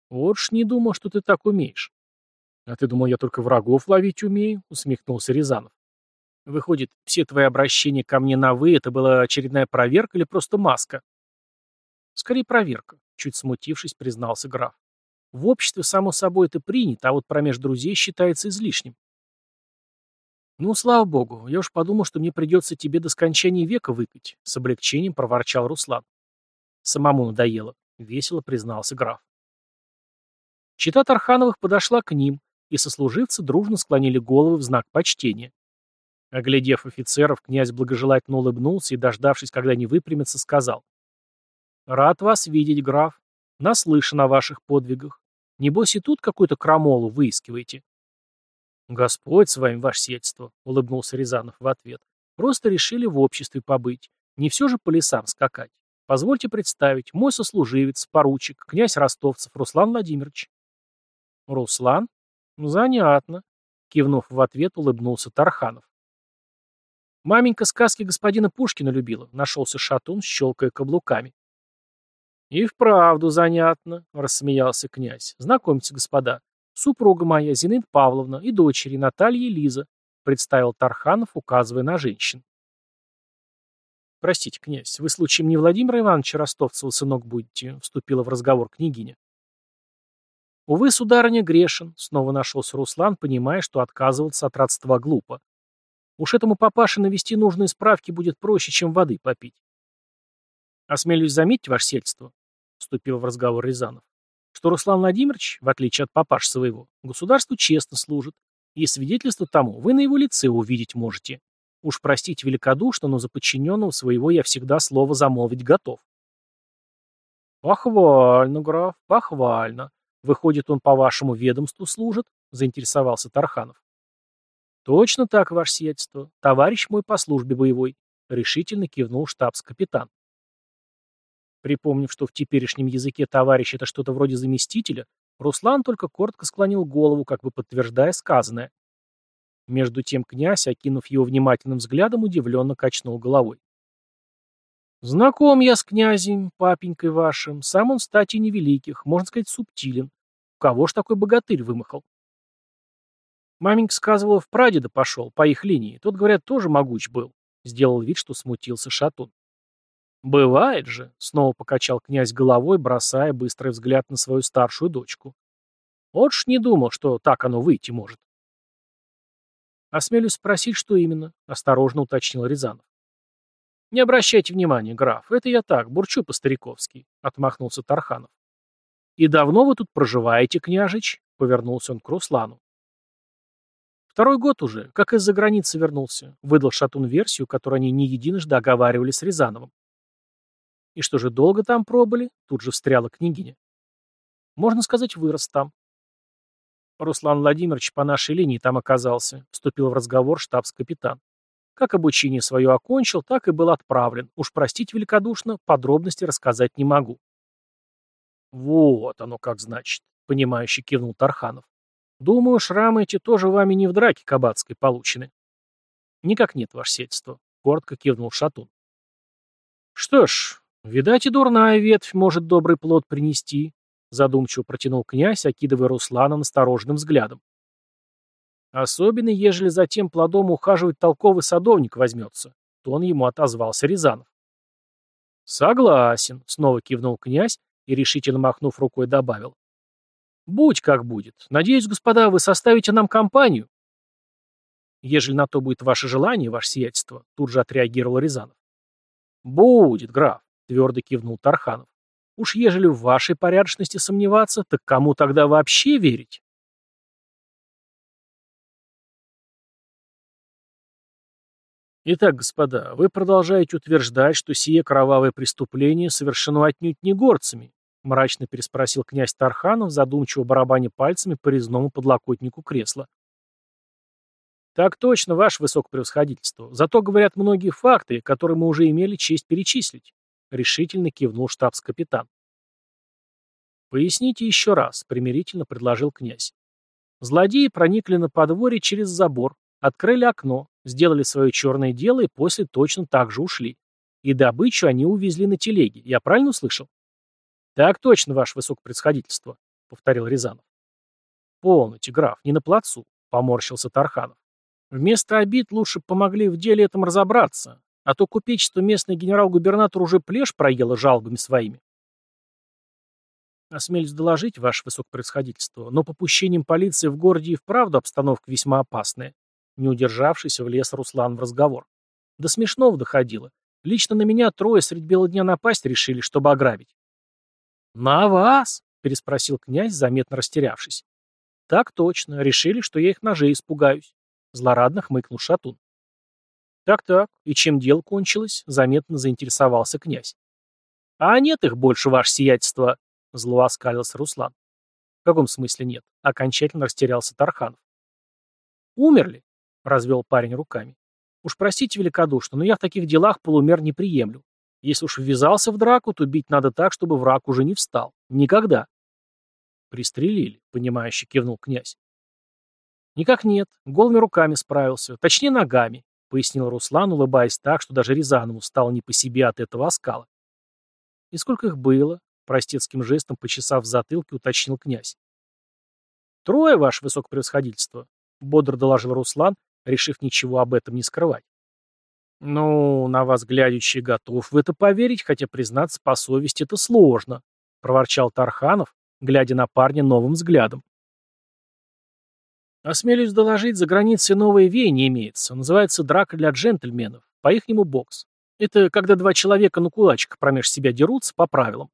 «Вот ж не думал, что ты так умеешь». «А ты думал, я только врагов ловить умею?» — усмехнулся Рязанов. «Выходит, все твои обращения ко мне на «вы» — это была очередная проверка или просто маска?» «Скорее проверка», — чуть смутившись, признался граф. «В обществе, само собой, это принято, а вот промеж друзей считается излишним. «Ну, слава богу, я уж подумал, что мне придется тебе до скончания века выкать», — с облегчением проворчал Руслан. «Самому надоело», — весело признался граф. Чита Тархановых подошла к ним, и сослуживцы дружно склонили головы в знак почтения. Оглядев офицеров, князь благожелательно улыбнулся и, дождавшись, когда они выпрямятся, сказал. «Рад вас видеть, граф. Наслышан о ваших подвигах. Небось и тут какую-то крамолу выискиваете». «Господь с вами, ваше сиятельство», — улыбнулся Рязанов в ответ. «Просто решили в обществе побыть. Не все же по лесам скакать. Позвольте представить, мой сослуживец, поручик, князь Ростовцев Руслан Владимирович». «Руслан? Занятно», — кивнув в ответ, улыбнулся Тарханов. «Маменька сказки господина Пушкина любила», — нашелся шатун, щелкая каблуками. «И вправду занятно», — рассмеялся князь. «Знакомьтесь, господа, Супруга моя, Зинаида Павловна, и дочери, Наталья и Лиза, представил Тарханов, указывая на женщин. «Простите, князь, вы случаем не Владимира Ивановича Ростовцева сынок будете?» — вступила в разговор княгиня. «Увы, сударыня, грешен», — снова нашелся Руслан, понимая, что отказываться от родства глупо. «Уж этому папаше навести нужные справки будет проще, чем воды попить». «Осмелюсь заметить, ваше сельство», — вступил в разговор Рязанов что Руслан Владимирович, в отличие от папаш своего, государству честно служит, и свидетельство тому вы на его лице увидеть можете. Уж простите великодушно, но за подчиненного своего я всегда слово замолвить готов. Похвально, граф, похвально. Выходит, он по вашему ведомству служит? — заинтересовался Тарханов. «Точно так, ваше сиятельство. Товарищ мой по службе боевой», — решительно кивнул штабс-капитан. Припомнив, что в теперешнем языке товарищ это что-то вроде заместителя, Руслан только коротко склонил голову, как бы подтверждая сказанное. Между тем князь, окинув его внимательным взглядом, удивленно качнул головой. «Знаком я с князем, папенькой вашим, сам он, стати невеликих, можно сказать, субтилен. У кого ж такой богатырь вымахал?» Маменька сказывала, в прадеда пошел, по их линии. Тот, говорят, тоже могуч был. Сделал вид, что смутился Шатун. «Бывает же», — снова покачал князь головой, бросая быстрый взгляд на свою старшую дочку. «Вот ж не думал, что так оно выйти может». «Осмелюсь спросить, что именно?» — осторожно уточнил Рязанов. «Не обращайте внимания, граф, это я так, бурчу по-стариковски», — отмахнулся Тарханов. «И давно вы тут проживаете, княжич?» — повернулся он к Руслану. Второй год уже, как из-за границы вернулся, выдал Шатун версию, которую они не единожды оговаривали с Рязановым. И что же, долго там пробыли? Тут же встряла княгиня. Можно сказать, вырос там. Руслан Владимирович по нашей линии там оказался, вступил в разговор штабс-капитан. Как обучение свое окончил, так и был отправлен. Уж простить великодушно, подробности рассказать не могу. Вот оно как значит, понимающе кивнул Тарханов. Думаю, шрамы эти тоже вами не в драке кабацкой получены. Никак нет, ваше сельство, коротко кивнул Шатун. Что ж, видать и дурная ветвь может добрый плод принести, задумчиво протянул князь, окидывая Руслана настороженным взглядом. Особенно, ежели за тем плодом ухаживать толковый садовник возьмется, то он ему отозвался Рязанов. Согласен, снова кивнул князь и, решительно махнув рукой, добавил. Будь как будет. Надеюсь, господа, вы составите нам компанию. Ежели на то будет ваше желание, ваше сиятельство, тут же отреагировал Рязанов. Будет, граф, твердо кивнул Тарханов. Уж ежели в вашей порядочности сомневаться, так кому тогда вообще верить? Итак, господа, вы продолжаете утверждать, что сие кровавое преступление совершено отнюдь не горцами, мрачно переспросил князь Тарханов, задумчиво барабаня пальцами по резному подлокотнику кресла. Так точно, ваше высокопревосходительство. Зато говорят многие факты, которые мы уже имели честь перечислить, решительно кивнул штабс-капитан. Поясните еще раз, примирительно предложил князь. Злодеи проникли на подворье через забор, открыли окно, сделали свое черное дело и после точно так же ушли. И добычу они увезли на телеге. Я правильно услышал? «Так точно, ваше высокопредсходительство», — повторил Рязанов. «Полноте, граф, не на плацу», — поморщился Тарханов. «Вместо обид лучше помогли в деле этом разобраться, а то купечество местный генерал-губернатор уже плешь проело жалобами своими». «Осмелюсь доложить, ваше высокопредсходительство, но по пущениям полиции в городе и вправду обстановка весьма опасная», не удержавшись, влез Руслан в разговор. «До смешного доходило. Лично на меня трое средь бела дня напасть решили, чтобы ограбить. «На вас?» — переспросил князь, заметно растерявшись. «Так точно. Решили, что я их ножей испугаюсь», — злорадно хмыкнул Шатун. «Так-так. И чем дело кончилось?» — заметно заинтересовался князь. «А нет их больше, ваше сиятельство», — зло оскалился Руслан. «В каком смысле нет?» — окончательно растерялся Тарханов. «Умерли», — развел парень руками. «Уж простите великодушно, но я в таких делах полумер не приемлю. Если уж ввязался в драку, то бить надо так, чтобы враг уже не встал. Никогда. Пристрелили, понимающе кивнул князь. Никак нет, голыми руками справился, точнее ногами, пояснил Руслан, улыбаясь так, что даже Рязанову стало не по себе от этого оскала. И сколько их было? Простецким жестом, почесав в затылке, уточнил князь. «Трое, ваше высокопревосходительство», — бодро доложил Руслан, решив ничего об этом не скрывать. «Ну, на вас глядящий готов в это поверить, хотя, признаться, по совести это сложно», — проворчал Тарханов, глядя на парня новым взглядом. «Осмелюсь доложить, за границей новое веяние имеется. Называется драка для джентльменов. По-ихнему бокс. Это когда два человека на кулачках промеж себя дерутся по правилам.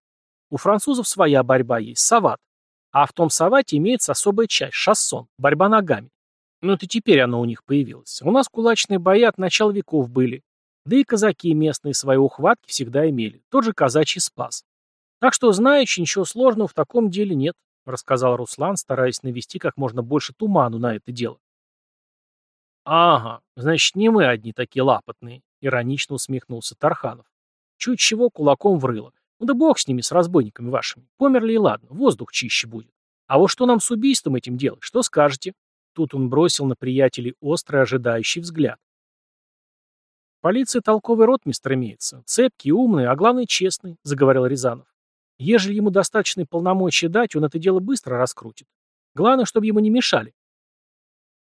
У французов своя борьба есть, сават. А в том савате имеется особая часть, шассон, борьба ногами. Но это теперь оно у них появилось. У нас кулачные бои от начала веков были. Да и казаки местные свои ухватки всегда имели. Тот же казачий спас. Так что, знаешь, ничего сложного в таком деле нет. — рассказал Руслан, стараясь навести как можно больше туману на это дело. «Ага, значит, не мы одни такие лапотные», — иронично усмехнулся Тарханов. «Чуть чего кулаком врыло. Ну да бог с ними, с разбойниками вашими. Померли и ладно, воздух чище будет. А вот что нам с убийством этим делать, что скажете?» Тут он бросил на приятелей острый ожидающий взгляд. «В полиции толковый ротмистр имеется, цепкий, умный, а главное честный», — заговорил Рязанов. «Ежели ему достаточные полномочия дать, он это дело быстро раскрутит. Главное, чтобы ему не мешали».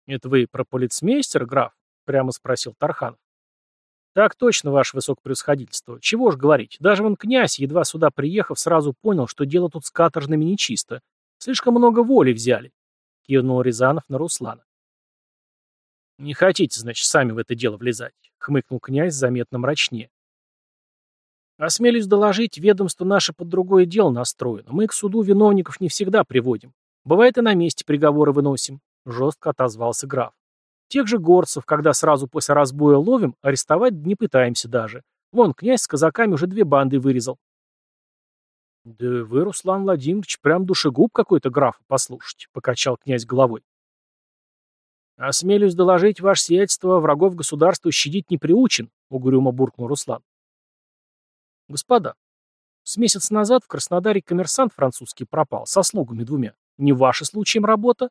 «Это вы про полицмейстер, граф?» — прямо спросил Тарханов. «Так точно, ваше высокопревосходительство. Чего ж говорить, даже вон князь, едва сюда приехав, сразу понял, что дело тут с каторжными нечисто. Слишком много воли взяли», — кивнул Рязанов на Руслана. «Не хотите, значит, сами в это дело влезать», — хмыкнул князь заметно мрачнее. «Осмелюсь доложить, ведомство наше под другое дело настроено. Мы к суду виновников не всегда приводим. Бывает и на месте приговоры выносим жестко отозвался граф. Тех же горцев, когда сразу после разбоя ловим, арестовать не пытаемся даже. Вон, князь с казаками уже две банды вырезал. Да вы, Руслан Владимирович, прям душегуб какой-то граф, послушайте, покачал князь головой. «Осмелюсь доложить, ваше сиятельство, врагов государства щадить не приучен», — угрюмо буркнул Руслан. «Господа, с месяц назад в Краснодаре коммерсант французский пропал, со слугами двумя. Не ваша случаем работа?»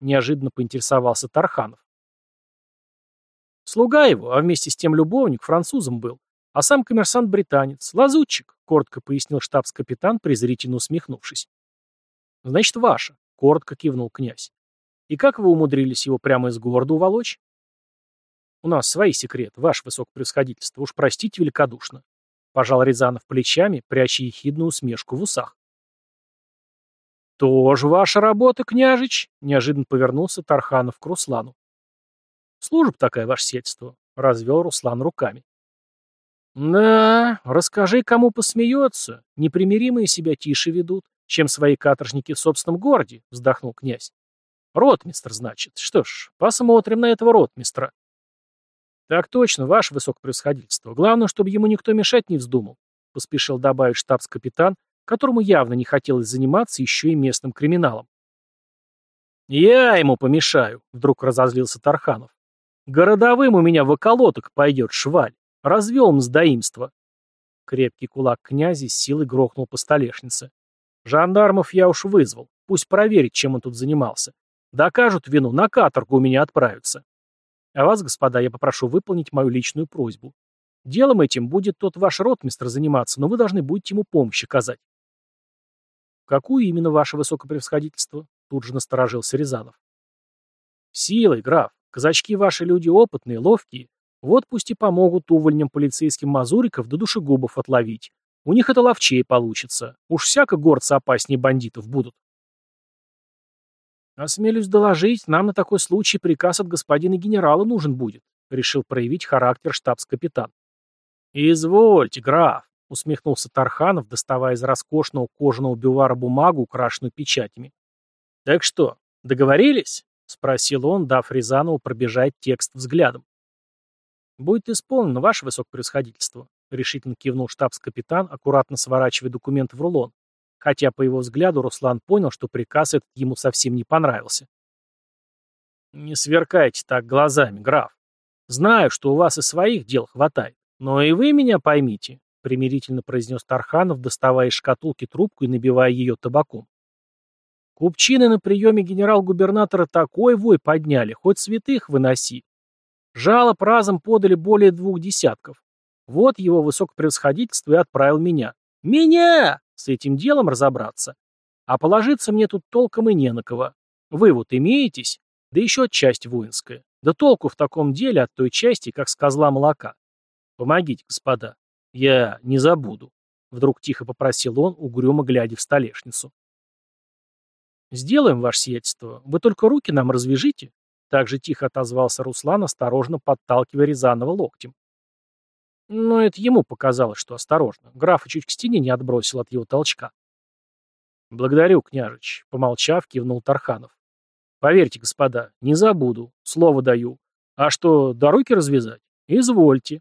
Неожиданно поинтересовался Тарханов. Слуга его, а вместе с тем любовник, французом был, а сам коммерсант британец, лазутчик, коротко пояснил штабс-капитан, презрительно усмехнувшись. Значит, ваша, коротко кивнул князь. И как вы умудрились его прямо из города уволочь? У нас свои секреты, ваше высокопревосходительство, уж простите великодушно. Пожал Рязанов плечами, пряча ехидную усмешку в усах. «Тоже ваша работа, княжич?» — неожиданно повернулся Тарханов к Руслану. «Служба такая, ваше сельство», — развел Руслан руками. «Да, расскажи, кому посмеется. Непримиримые себя тише ведут, чем свои каторжники в собственном городе», — вздохнул князь. «Ротмистр, значит. Что ж, посмотрим на этого ротмистра». «Так точно, ваше высокопревосходительство. Главное, чтобы ему никто мешать не вздумал», — поспешил добавить штабс-капитан, которому явно не хотелось заниматься еще и местным криминалом. «Я ему помешаю», — вдруг разозлился Тарханов. «Городовым у меня в околоток пойдет шваль. Развел мздоимство». Крепкий кулак князя с силой грохнул по столешнице. «Жандармов я уж вызвал. Пусть проверит, чем он тут занимался. Докажут вину, на каторгу у меня отправятся. А вас, господа, я попрошу выполнить мою личную просьбу. Делом этим будет тот ваш ротмистр заниматься, но вы должны будете ему помощь оказать. «Какую именно ваше высокопревосходительство?» Тут же насторожился Рязанов. «Силой, граф. Казачки ваши люди опытные, ловкие. Вот пусть и помогут увольням полицейским мазуриков до душегубов отловить. У них это ловчее получится. Уж всяко горцы опаснее бандитов будут». «Осмелюсь доложить, нам на такой случай приказ от господина генерала нужен будет», решил проявить характер штабс-капитан. «Извольте, граф», — усмехнулся Тарханов, доставая из роскошного кожаного бювара бумагу, украшенную печатями. «Так что, договорились?» — спросил он, дав Рязанову пробежать текст взглядом. «Будет исполнено, ваше высокопревосходительство», — решительно кивнул штабс-капитан, аккуратно сворачивая документ в рулон, хотя по его взгляду Руслан понял, что приказ этот ему совсем не понравился. «Не сверкайте так глазами, граф. Знаю, что у вас и своих дел хватает, но и вы меня поймите примирительно произнес Тарханов, доставая из шкатулки трубку и набивая ее табаком. Купчины на приеме генерал-губернатора такой вой подняли, хоть святых выноси. Жалоб разом подали более двух десятков. Вот его высокопревосходительство и отправил меня. Меня! С этим делом разобраться. А положиться мне тут толком и не на кого. Вы вот имеетесь, да еще часть воинская. Да толку в таком деле от той части, как с козла молока. Помогите, господа. «Я не забуду», — вдруг тихо попросил он, угрюмо глядя в столешницу. «Сделаем, ваше сиятельство. Вы только руки нам развяжите», — так же тихо отозвался Руслан, осторожно подталкивая Рязанова локтем. Но это ему показалось, что осторожно. Графа чуть к стене не отбросил от его толчка. «Благодарю, княжич», — помолчав, кивнул Тарханов. «Поверьте, господа, не забуду, слово даю. А что, до руки развязать? Извольте».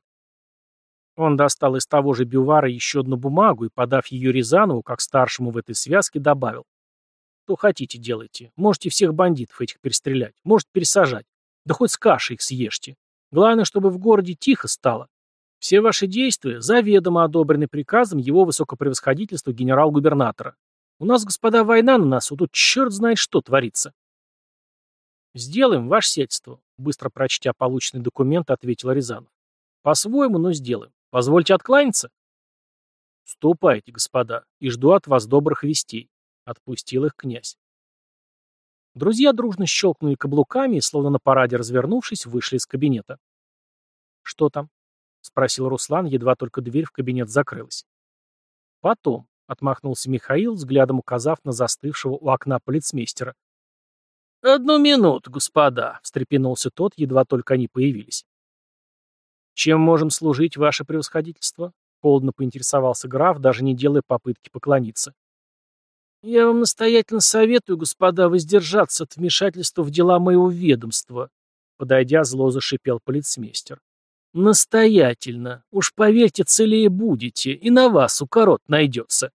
Он достал из того же бювара еще одну бумагу и, подав ее Рязанову, как старшему в этой связке, добавил. Что хотите, делайте. Можете всех бандитов этих перестрелять. Может, пересажать. Да хоть с кашей их съешьте. Главное, чтобы в городе тихо стало. Все ваши действия заведомо одобрены приказом его высокопревосходительства генерал-губернатора. У нас, господа, война на нас, тут черт знает что творится. Сделаем, ваше сельство, быстро прочтя полученный документ, ответил Рязанов. По-своему, но сделаем. Позвольте откланяться? Ступайте, господа, и жду от вас добрых вестей. Отпустил их князь. Друзья дружно щелкнули каблуками и, словно на параде развернувшись, вышли из кабинета. «Что там?» — спросил Руслан, едва только дверь в кабинет закрылась. «Потом», — отмахнулся Михаил, взглядом указав на застывшего у окна полицмейстера. «Одну минуту, господа», — встрепенулся тот, едва только они появились. «Чем можем служить, ваше превосходительство?» — холодно поинтересовался граф, даже не делая попытки поклониться. «Я вам настоятельно советую, господа, воздержаться от вмешательства в дела моего ведомства», — подойдя, зло зашипел полицмейстер. «Настоятельно. Уж поверьте, целее будете, и на вас укорот найдется».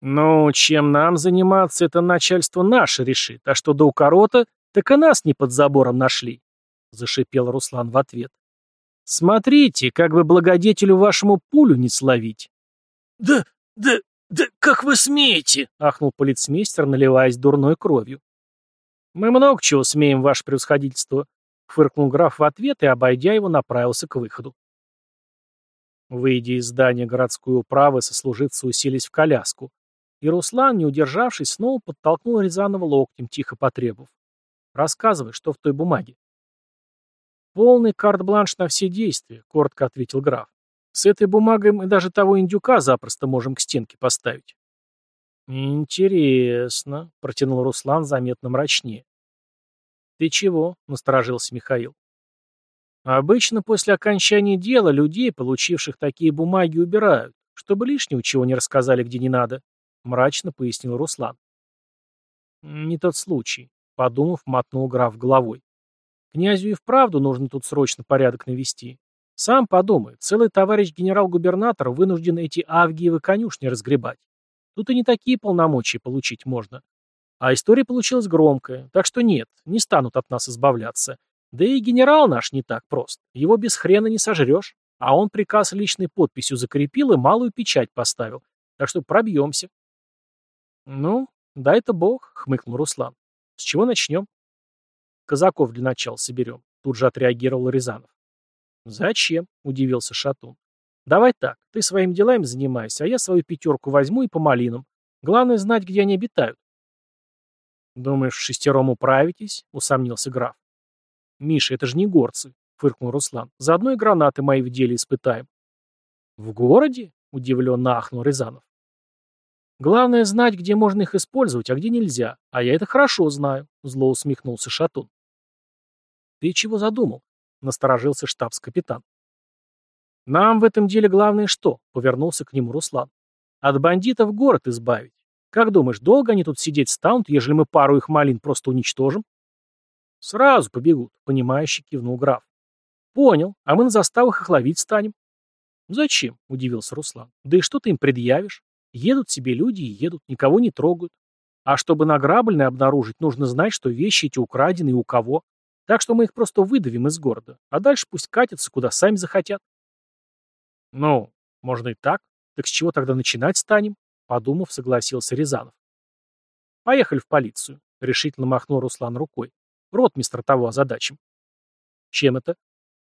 «Ну, чем нам заниматься, это начальство наше решит, а что до укорота, так и нас не под забором нашли», — зашипел Руслан в ответ. «Смотрите, как бы благодетелю вашему пулю не словить». «Да, да, да как вы смеете?» — ахнул полицмейстер, наливаясь дурной кровью. «Мы много чего смеем, ваше превосходительство», — фыркнул граф в ответ и, обойдя его, направился к выходу. Выйдя из здания городской управы, сослуживцы уселись в коляску, и Руслан, не удержавшись, снова подтолкнул Рязанова локтем, тихо потребовав. «Рассказывай, что в той бумаге». «Полный карт-бланш на все действия», — коротко ответил граф. «С этой бумагой мы даже того индюка запросто можем к стенке поставить». «Интересно», — протянул Руслан заметно мрачнее. «Ты чего?» — насторожился Михаил. «Обычно после окончания дела людей, получивших такие бумаги, убирают, чтобы лишнего чего не рассказали где не надо», — мрачно пояснил Руслан. «Не тот случай», — подумав, мотнул граф головой. «Князю и вправду нужно тут срочно порядок навести. Сам подумай, целый товарищ генерал-губернатор вынужден эти Авгиевы конюшни разгребать. Тут и не такие полномочия получить можно. А история получилась громкая, так что нет, не станут от нас избавляться. Да и генерал наш не так прост. Его без хрена не сожрешь. А он приказ личной подписью закрепил и малую печать поставил. Так что пробьемся. «Ну, да это бог», — хмыкнул Руслан. «С чего начнем?» «Казаков для начала соберем», — тут же отреагировал Рязанов. «Зачем?» — удивился Шатун. «Давай так, ты своим делами занимайся, а я свою пятерку возьму и по малинам. Главное знать, где они обитают». «Думаешь, шестером управитесь?» — усомнился граф. «Миша, это же не горцы», — фыркнул Руслан. «Заодно и гранаты мои в деле испытаем». «В городе?» — удивленно ахнул Рязанов. Главное знать, где можно их использовать, а где нельзя. А я это хорошо знаю, зло усмехнулся Шатун. Ты чего задумал? Насторожился штабс-капитан. Нам в этом деле главное что? Повернулся к нему Руслан. От бандитов город избавить. Как думаешь, долго они тут сидеть станут, ежели мы пару их малин просто уничтожим? Сразу побегут, понимающе кивнул граф. Понял, а мы на заставах их ловить станем. Зачем? Удивился Руслан. Да и что ты им предъявишь? Едут себе люди и едут, никого не трогают. А чтобы награбленное обнаружить, нужно знать, что вещи эти украдены и у кого. Так что мы их просто выдавим из города, а дальше пусть катятся, куда сами захотят. Ну, можно и так. Так с чего тогда начинать станем? Подумав, согласился Рязанов. Поехали в полицию, решительно махнул Руслан рукой. Ротмистр того озадачим. Чем это?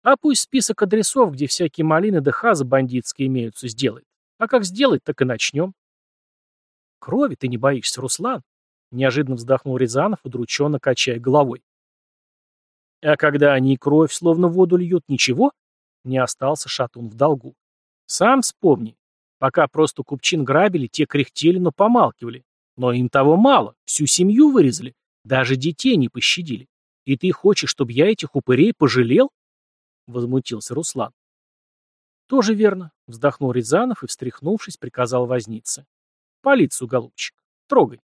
А пусть список адресов, где всякие малины да хазы бандитские имеются, сделает. А как сделать, так и начнем. Крови ты не боишься, Руслан? Неожиданно вздохнул Рязанов, удрученно качая головой. А когда они кровь словно воду льют, ничего? Не остался шатун в долгу. Сам вспомни. Пока просто купчин грабили, те кряхтели, но помалкивали. Но им того мало, всю семью вырезали, даже детей не пощадили. И ты хочешь, чтобы я этих упырей пожалел? Возмутился Руслан. «Тоже верно», — вздохнул Рязанов и, встряхнувшись, приказал вознице. «Полицию, голубчик. Трогай».